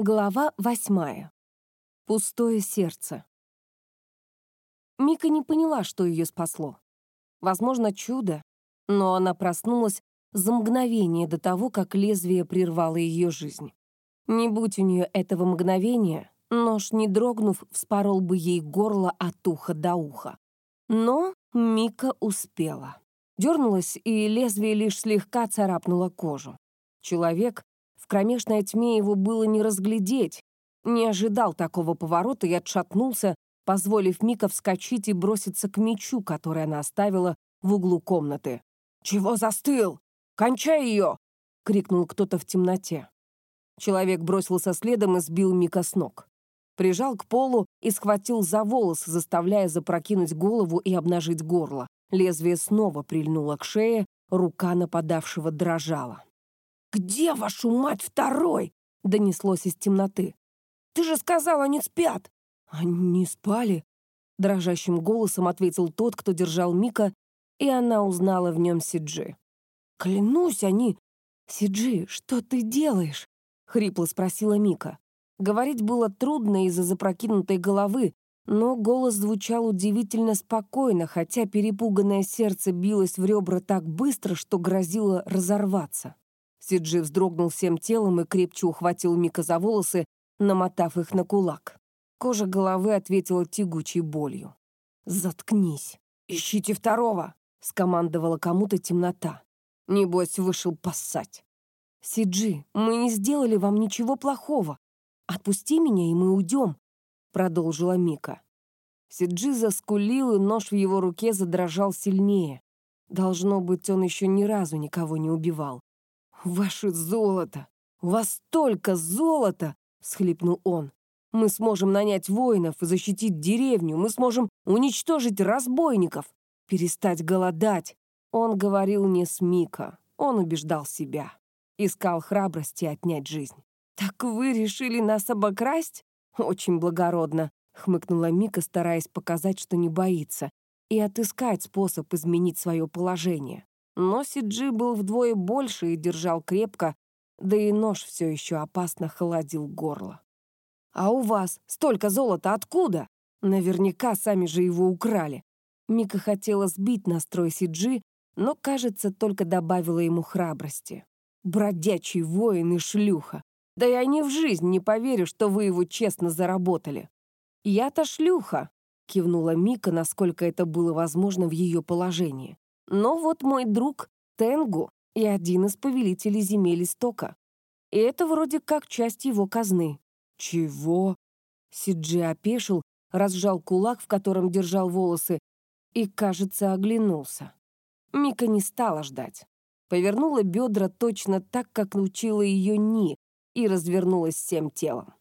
Глава восьмая. Пустое сердце. Мика не поняла, что ее спасло. Возможно, чудо, но она проснулась за мгновение до того, как лезвие прервало ее жизнь. Не будь у нее этого мгновения, нож, не дрогнув, вспорол бы ей горло от уха до уха. Но Мика успела. Дернулась, и лезвие лишь слегка царапнуло кожу. Человек, кромешной тьме его было не разглядеть. Не ожидал такого поворота и отшатнулся, позволив Мика вскочить и броситься к мечу, который она оставила в углу комнаты. «Чего застыл? Кончай ее!» — крикнул кто-то в темноте. Человек бросился следом и сбил Мика с ног. Прижал к полу и схватил за волос, заставляя запрокинуть голову и обнажить горло. Лезвие снова прильнуло к шее, рука нападавшего дрожала. «Где, вашу мать, второй?» — донеслось из темноты. «Ты же сказал, они спят!» «Они спали?» — дрожащим голосом ответил тот, кто держал Мика, и она узнала в нем Сиджи. «Клянусь, они...» «Сиджи, что ты делаешь?» — хрипло спросила Мика. Говорить было трудно из-за запрокинутой головы, но голос звучал удивительно спокойно, хотя перепуганное сердце билось в ребра так быстро, что грозило разорваться. Сиджи вздрогнул всем телом и крепче ухватил Мика за волосы, намотав их на кулак. Кожа головы ответила тягучей болью. «Заткнись! Ищите второго!» — скомандовала кому-то темнота. Небось, вышел поссать. «Сиджи, мы не сделали вам ничего плохого. Отпусти меня, и мы уйдем», — продолжила Мика. Сиджи заскулил, и нож в его руке задрожал сильнее. Должно быть, он еще ни разу никого не убивал. «Ваше золото! У вас столько золота!» — всхлипнул он. «Мы сможем нанять воинов и защитить деревню. Мы сможем уничтожить разбойников, перестать голодать». Он говорил не с Мика, он убеждал себя. Искал храбрости отнять жизнь. «Так вы решили нас обокрасть?» «Очень благородно», — хмыкнула Мика, стараясь показать, что не боится, и отыскать способ изменить свое положение. Но Сиджи был вдвое больше и держал крепко, да и нож все еще опасно холодил горло. «А у вас столько золота откуда?» Наверняка сами же его украли. Мика хотела сбить настрой Сиджи, но, кажется, только добавила ему храбрости. Бродячий воин и шлюха. Да я ни в жизнь не поверю, что вы его честно заработали. Я-то шлюха, кивнула Мика, насколько это было возможно в ее положении. Но вот мой друг Тенгу и один из повелителей земель Истока. И это вроде как часть его казны. Чего? Сиджи опешил, разжал кулак, в котором держал волосы, и, кажется, оглянулся. Мика не стала ждать. Повернула бедра точно так, как научила ее Ни, и развернулась всем телом.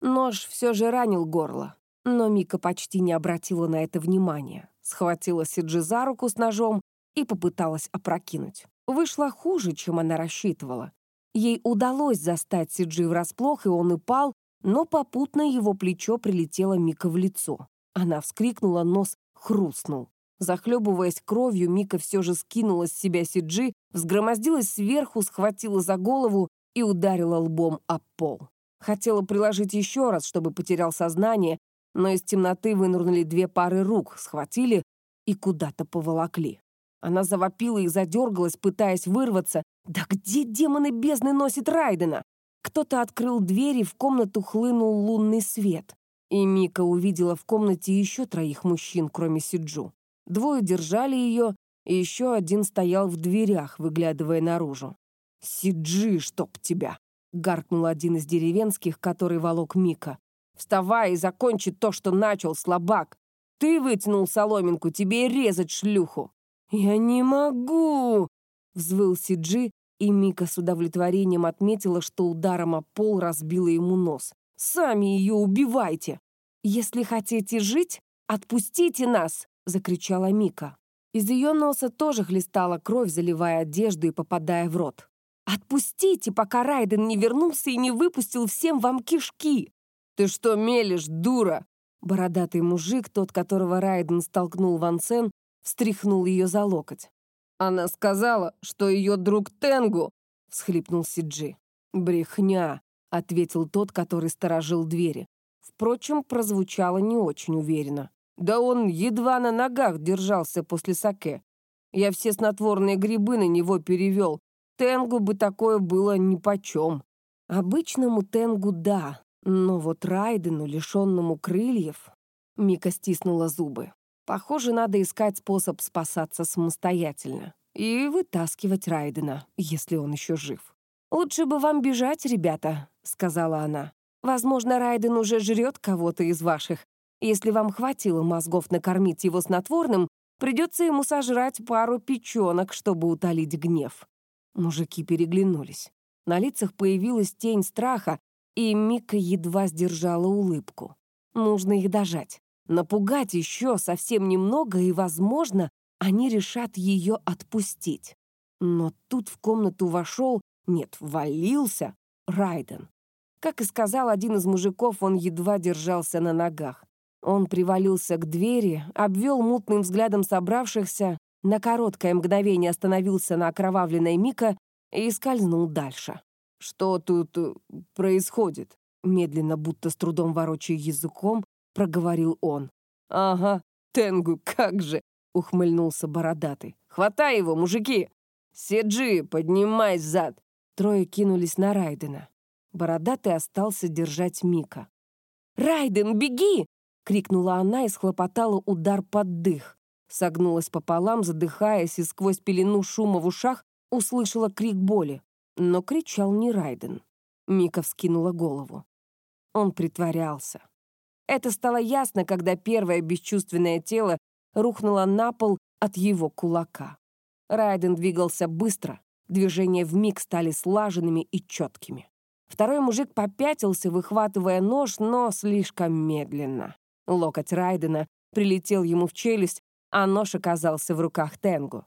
Нож все же ранил горло, но Мика почти не обратила на это внимания. Схватила Сиджи за руку с ножом и попыталась опрокинуть. Вышло хуже, чем она рассчитывала. Ей удалось застать Сиджи врасплох, и он упал, но попутно его плечо прилетело Мика в лицо. Она вскрикнула, нос хрустнул. Захлебываясь кровью, Мика все же скинула с себя Сиджи, взгромоздилась сверху, схватила за голову и ударила лбом об пол. Хотела приложить еще раз, чтобы потерял сознание, но из темноты вынырнули две пары рук, схватили и куда-то поволокли. Она завопила и задергалась, пытаясь вырваться. «Да где демоны бездны носит Райдена?» Кто-то открыл дверь, и в комнату хлынул лунный свет. И Мика увидела в комнате еще троих мужчин, кроме Сиджу. Двое держали ее, и еще один стоял в дверях, выглядывая наружу. «Сиджи, чтоб тебя!» — гаркнул один из деревенских, который волок Мика. «Вставай и закончи то, что начал, слабак! Ты вытянул соломинку, тебе и резать шлюху!» «Я не могу!» — взвыл Сиджи, и Мика с удовлетворением отметила, что ударом о пол разбила ему нос. «Сами ее убивайте!» «Если хотите жить, отпустите нас!» — закричала Мика. Из ее носа тоже хлестала кровь, заливая одежду и попадая в рот. «Отпустите, пока Райден не вернулся и не выпустил всем вам кишки!» «Ты что мелешь, дура?» Бородатый мужик, тот, которого Райден столкнул в Ансен, встряхнул ее за локоть. «Она сказала, что ее друг Тенгу!» — всхлипнул Сиджи. «Брехня!» ответил тот, который сторожил двери. Впрочем, прозвучало не очень уверенно. Да он едва на ногах держался после саке. Я все снотворные грибы на него перевел. Тенгу бы такое было нипочем. Обычному Тенгу — да, но вот Райдену, лишенному крыльев... Мика стиснула зубы. Похоже, надо искать способ спасаться самостоятельно. И вытаскивать Райдена, если он еще жив. «Лучше бы вам бежать, ребята», — сказала она. «Возможно, Райден уже жрет кого-то из ваших. Если вам хватило мозгов накормить его снотворным, придется ему сожрать пару печенок, чтобы утолить гнев». Мужики переглянулись. На лицах появилась тень страха, и Мика едва сдержала улыбку. Нужно их дожать. Напугать еще совсем немного, и, возможно, они решат ее отпустить. Но тут в комнату вошел, нет, валился Райден. Как и сказал один из мужиков, он едва держался на ногах. Он привалился к двери, обвел мутным взглядом собравшихся, на короткое мгновение остановился на окровавленной Мика и скользнул дальше. «Что тут э, происходит?» Медленно, будто с трудом ворочая языком, проговорил он. «Ага, Тенгу, как же!» — ухмыльнулся бородатый. «Хватай его, мужики! Седжи, поднимай зад!» Трое кинулись на Райдена. Бородатый остался держать Мика. «Райден, беги!» — крикнула она и схлопотала удар под дых. Согнулась пополам, задыхаясь, и сквозь пелену шума в ушах услышала крик боли. Но кричал не Райден. Мика вскинула голову. Он притворялся. Это стало ясно, когда первое бесчувственное тело рухнуло на пол от его кулака. Райден двигался быстро, движения вмиг стали слаженными и четкими. Второй мужик попятился, выхватывая нож, но слишком медленно. Локоть Райдена прилетел ему в челюсть, а нож оказался в руках Тенгу.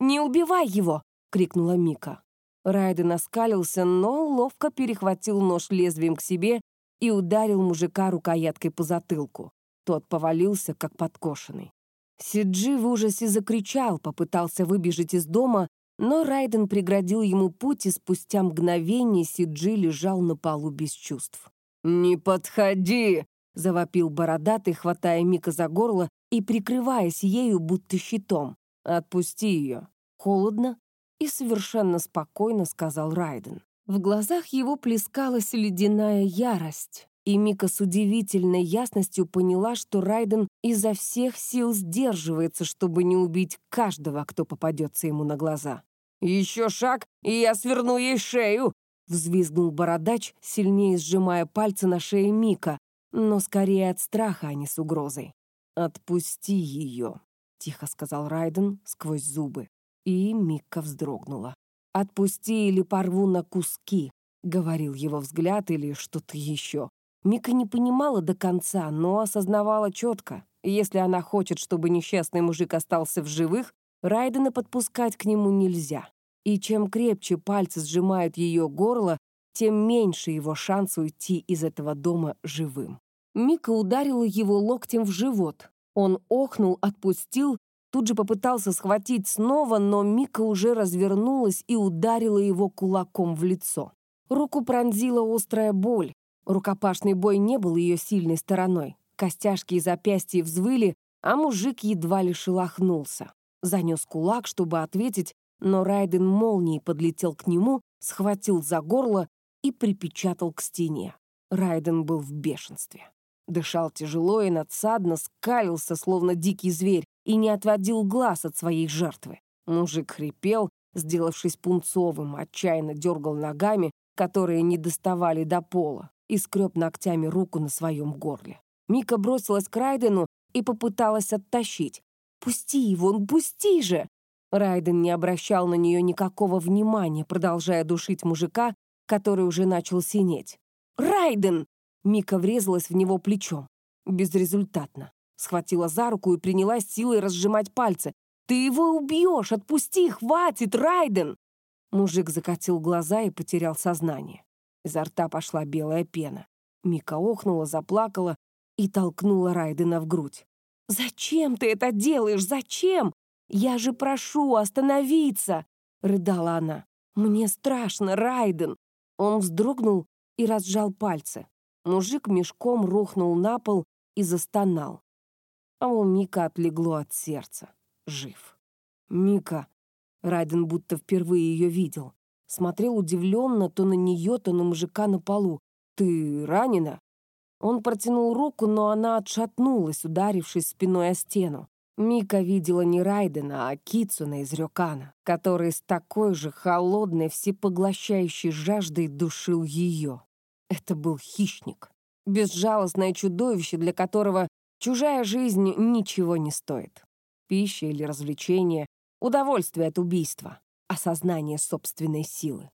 «Не убивай его!» — крикнула Мика. Райден оскалился, но ловко перехватил нож лезвием к себе и ударил мужика рукояткой по затылку. Тот повалился, как подкошенный. Сиджи в ужасе закричал, попытался выбежать из дома, но Райден преградил ему путь, и спустя мгновение Сиджи лежал на полу без чувств. «Не подходи!» — завопил бородатый, хватая Мика за горло и прикрываясь ею, будто щитом. «Отпусти ее!» Холодно и совершенно спокойно сказал Райден. В глазах его плескалась ледяная ярость, и Мика с удивительной ясностью поняла, что Райден изо всех сил сдерживается, чтобы не убить каждого, кто попадется ему на глаза. «Еще шаг, и я сверну ей шею!» — взвизгнул бородач, сильнее сжимая пальцы на шее Мика, но скорее от страха, а не с угрозой. «Отпусти ее», — тихо сказал Райден сквозь зубы. И Мика вздрогнула. «Отпусти или порву на куски», — говорил его взгляд или что-то еще. Мика не понимала до конца, но осознавала четко. Если она хочет, чтобы несчастный мужик остался в живых, Райдена подпускать к нему нельзя. И чем крепче пальцы сжимают ее горло, тем меньше его шанс уйти из этого дома живым. Мика ударила его локтем в живот. Он охнул, отпустил Тут же попытался схватить снова, но Мика уже развернулась и ударила его кулаком в лицо. Руку пронзила острая боль. Рукопашный бой не был ее сильной стороной. Костяшки и запястья взвыли, а мужик едва ли шелохнулся. Занес кулак, чтобы ответить, но Райден молнией подлетел к нему, схватил за горло и припечатал к стене. Райден был в бешенстве. Дышал тяжело и надсадно, скалился, словно дикий зверь, и не отводил глаз от своей жертвы. Мужик хрипел, сделавшись пунцовым, отчаянно дергал ногами, которые не доставали до пола, и скреб ногтями руку на своем горле. Мика бросилась к Райдену и попыталась оттащить. «Пусти его, пусти же!» Райден не обращал на нее никакого внимания, продолжая душить мужика, который уже начал синеть. «Райден!» Мика врезалась в него плечом. Безрезультатно. Схватила за руку и принялась силой разжимать пальцы. «Ты его убьешь! Отпусти! Хватит, Райден!» Мужик закатил глаза и потерял сознание. Изо рта пошла белая пена. Мика охнула, заплакала и толкнула Райдена в грудь. «Зачем ты это делаешь? Зачем? Я же прошу остановиться!» — рыдала она. «Мне страшно, Райден!» Он вздрогнул и разжал пальцы. Мужик мешком рухнул на пол и застонал. А у Мика отлегло от сердца. Жив. «Мика!» Райден будто впервые ее видел. Смотрел удивленно то на нее, то на мужика на полу. «Ты ранена?» Он протянул руку, но она отшатнулась, ударившись спиной о стену. Мика видела не Райдена, а Кицуна из Рёкана, который с такой же холодной, всепоглощающей жаждой душил ее. Это был хищник. Безжалостное чудовище, для которого чужая жизнь ничего не стоит. Пища или развлечение, удовольствие от убийства, осознание собственной силы.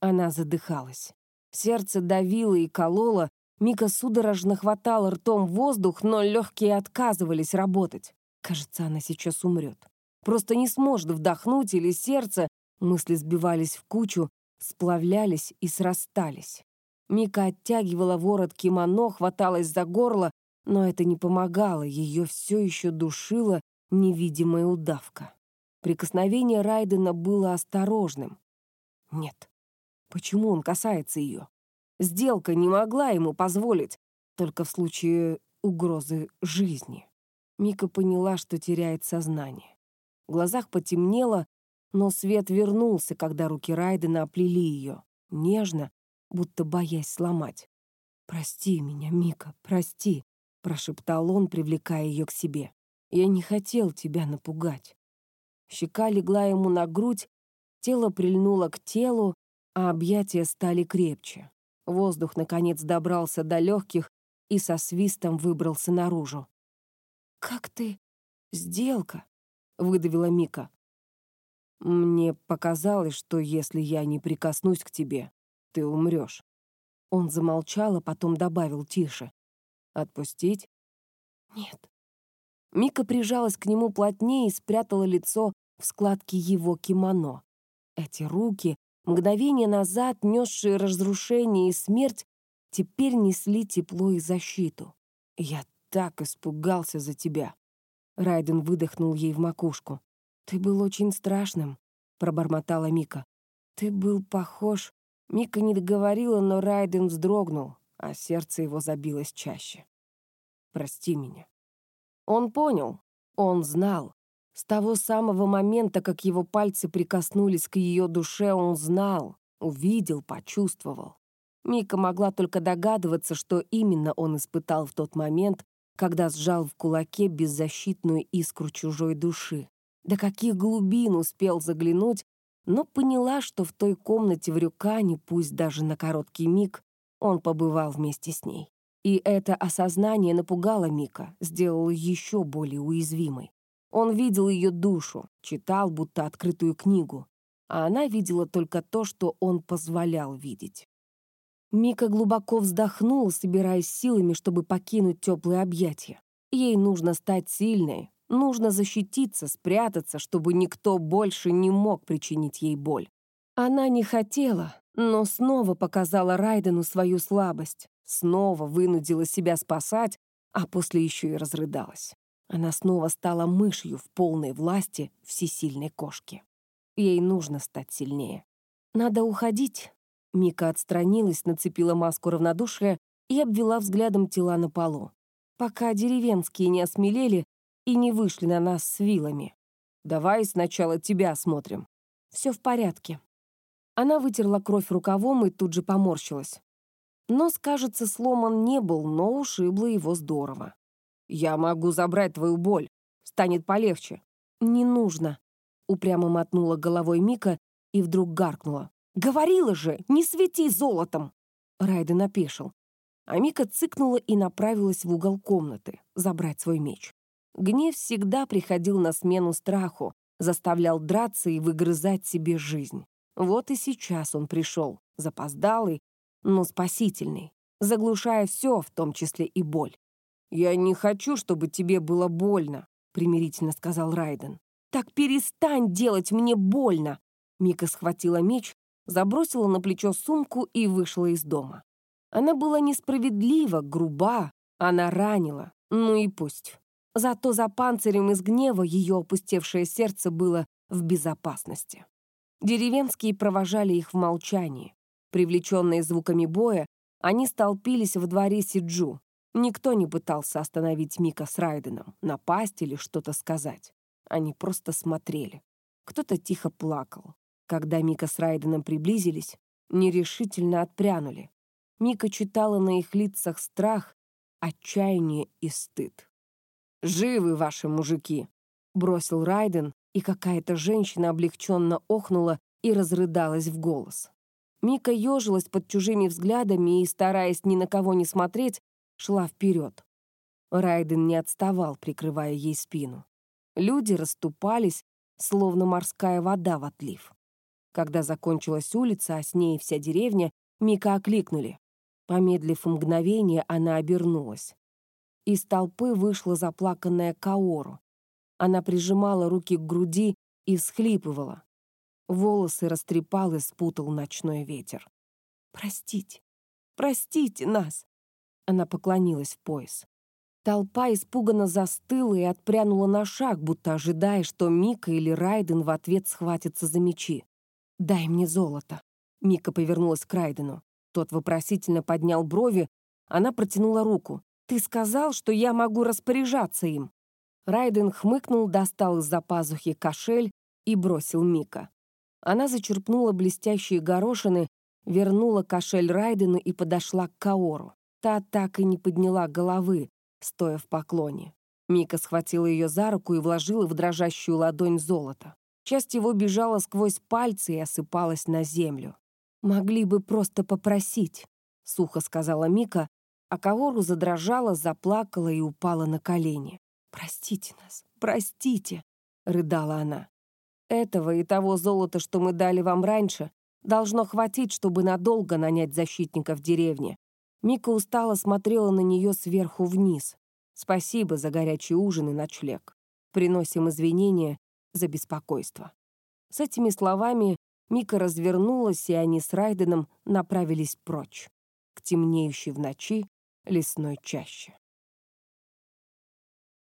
Она задыхалась. Сердце давило и кололо, Мика судорожно хватала ртом воздух, но легкие отказывались работать. Кажется, она сейчас умрет. Просто не сможет вдохнуть или сердце. Мысли сбивались в кучу, сплавлялись и срастались. Мика оттягивала ворот кимоно, хваталась за горло, но это не помогало, ее все еще душила невидимая удавка. Прикосновение Райдена было осторожным. Нет. Почему он касается ее? Сделка не могла ему позволить, только в случае угрозы жизни. Мика поняла, что теряет сознание. В глазах потемнело, но свет вернулся, когда руки Райдена оплели ее, нежно, будто боясь сломать. «Прости меня, Мика, прости», — прошептал он, привлекая ее к себе. «Я не хотел тебя напугать». Щека легла ему на грудь, тело прильнуло к телу, а объятия стали крепче. Воздух, наконец, добрался до легких и со свистом выбрался наружу. «Как ты...» «Сделка», — выдавила Мика. «Мне показалось, что если я не прикоснусь к тебе, ты умрешь». Он замолчал, а потом добавил тише. «Отпустить?» «Нет». Мика прижалась к нему плотнее и спрятала лицо в складке его кимоно. Эти руки, мгновение назад несшие разрушение и смерть, теперь несли тепло и защиту. Я так испугался за тебя». Райден выдохнул ей в макушку. «Ты был очень страшным», — пробормотала Мика. «Ты был похож...» Мика не договорила, но Райден вздрогнул, а сердце его забилось чаще. «Прости меня». Он понял, он знал. С того самого момента, как его пальцы прикоснулись к ее душе, он знал, увидел, почувствовал. Мика могла только догадываться, что именно он испытал в тот момент, когда сжал в кулаке беззащитную искру чужой души. До каких глубин успел заглянуть, но поняла, что в той комнате в Рюкане, пусть даже на короткий миг, он побывал вместе с ней. И это осознание напугало Мика, сделало еще более уязвимой. Он видел ее душу, читал будто открытую книгу, а она видела только то, что он позволял видеть. Мика глубоко вздохнула, собираясь силами, чтобы покинуть теплые объятия. Ей нужно стать сильной, нужно защититься, спрятаться, чтобы никто больше не мог причинить ей боль. Она не хотела, но снова показала Райдену свою слабость, снова вынудила себя спасать, а после еще и разрыдалась. Она снова стала мышью в полной власти всесильной кошки. Ей нужно стать сильнее. Надо уходить, Мика отстранилась, нацепила маску равнодушия и обвела взглядом тела на полу. Пока деревенские не осмелели и не вышли на нас с вилами. Давай сначала тебя осмотрим. Все в порядке. Она вытерла кровь рукавом и тут же поморщилась. Нос, кажется, сломан не был, но ушибло его здорово. «Я могу забрать твою боль. Станет полегче». «Не нужно», — упрямо мотнула головой Мика и вдруг гаркнула. «Говорила же, не свети золотом!» Райден опешил. А Мика цыкнула и направилась в угол комнаты, забрать свой меч. Гнев всегда приходил на смену страху, заставлял драться и выгрызать себе жизнь. Вот и сейчас он пришел, запоздалый, но спасительный, заглушая все, в том числе и боль. «Я не хочу, чтобы тебе было больно», — примирительно сказал Райден. «Так перестань делать мне больно!» Мика схватила меч забросила на плечо сумку и вышла из дома. Она была несправедлива, груба, она ранила, ну и пусть. Зато за панцирем из гнева ее опустевшее сердце было в безопасности. Деревенские провожали их в молчании. Привлеченные звуками боя, Они столпились в дворе Сиджу. Никто не пытался остановить Мика с Райденом, напасть или что-то сказать. Они просто смотрели. Кто-то тихо плакал. Когда Мика с Райденом приблизились, нерешительно отпрянули. Мика читала на их лицах страх, отчаяние и стыд. «Живы ваши мужики!» — бросил Райден, и какая-то женщина облегченно охнула и разрыдалась в голос. Мика ежилась под чужими взглядами и, стараясь ни на кого не смотреть, шла вперед. Райден не отставал, прикрывая ей спину. Люди расступались, словно морская вода в отлив. Когда закончилась улица, а с ней вся деревня, Мика окликнули. Помедлив мгновение, она обернулась. Из толпы вышла заплаканная Каору. Она прижимала руки к груди и всхлипывала. Волосы растрепал и спутал ночной ветер. «Простите, простите нас!» Она поклонилась в пояс. Толпа испуганно застыла и отпрянула на шаг, будто ожидая, что Мика или Райден в ответ схватятся за мечи. «Дай мне золото». Мика повернулась к Райдену. Тот вопросительно поднял брови, она протянула руку. «Ты сказал, что я могу распоряжаться им». Райден хмыкнул, достал из-за пазухи кошель и бросил Мика. Она зачерпнула блестящие горошины, вернула кошель Райдену и подошла к Каору. Та так и не подняла головы, стоя в поклоне. Мика схватила ее за руку и вложила в дрожащую ладонь золото. Часть его бежала сквозь пальцы и осыпалась на землю. «Могли бы просто попросить», — сухо сказала Мика, а Каору задрожала, заплакала и упала на колени. «Простите нас, простите», — рыдала она. «Этого и того золота, что мы дали вам раньше, должно хватить, чтобы надолго нанять защитников деревни. Мика устало смотрела на нее сверху вниз. «Спасибо за горячий ужин и ночлег. Приносим извинения за беспокойство». С этими словами Мика развернулась, и они с Райденом направились прочь, к темнеющей в ночи лесной чаще.